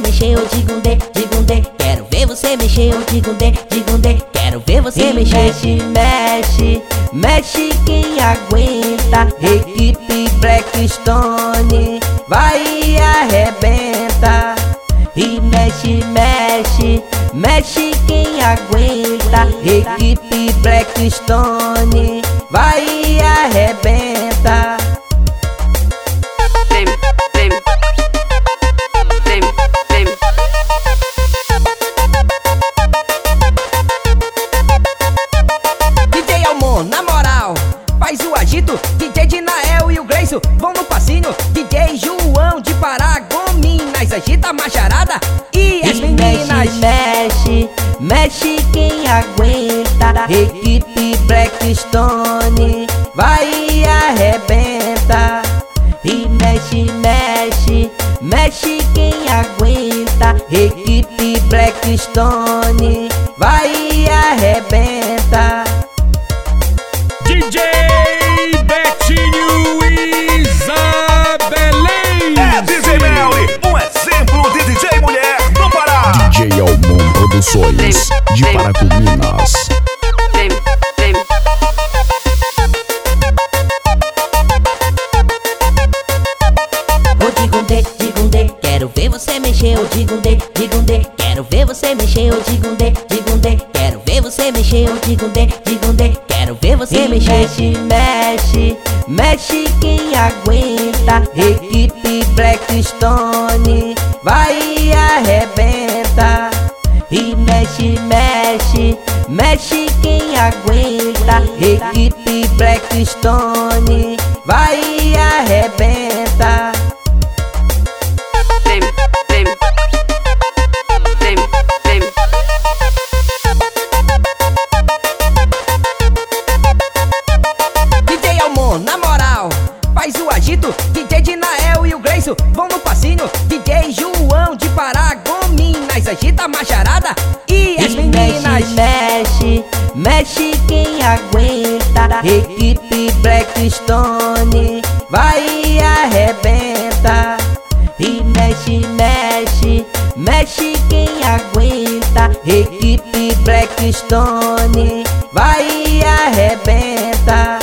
mexer, eu digo um D, digo um D. Quero ver você mexer, eu digo um D, digo um D. Quero ver você E mexer. mexe, mexe, mexe quem aguenta. Equipe Blackstone vai e arrebenta. E mexe, mexe, mexe quem aguenta. Equipe Blackstone vai e arrebenta. Paragominas agita a macharada. E as E meninas. mexe, mexe quem aguenta. Equipe Blackstone vai e arrebenta. E mexe, mexe, mexe quem aguenta. Equipe Blackstone vai e arrebenta. Digo um D. Quero ver você mexer, eu digo um D, digo um D. Quero ver você mexer, eu digo um D, digo um D. Quero ver você mexer, eu digo um D, digo um D. Quero ver você E mexer. mexe, mexe, mexe quem aguenta. Equipe Blackstone vai e arrebenta. E mexe, mexe, mexe quem aguenta. Equipe Blackstone vai e arrebenta. DJ de Nael e o Gleison vão no passinho. DJ João de Paragominas agita a macharada. E as E meninas. Mexe, mexe quem aguenta. Equipe Blackstone vai e arrebenta. E mexe, mexe, mexe quem aguenta. Equipe Blackstone vai e arrebenta.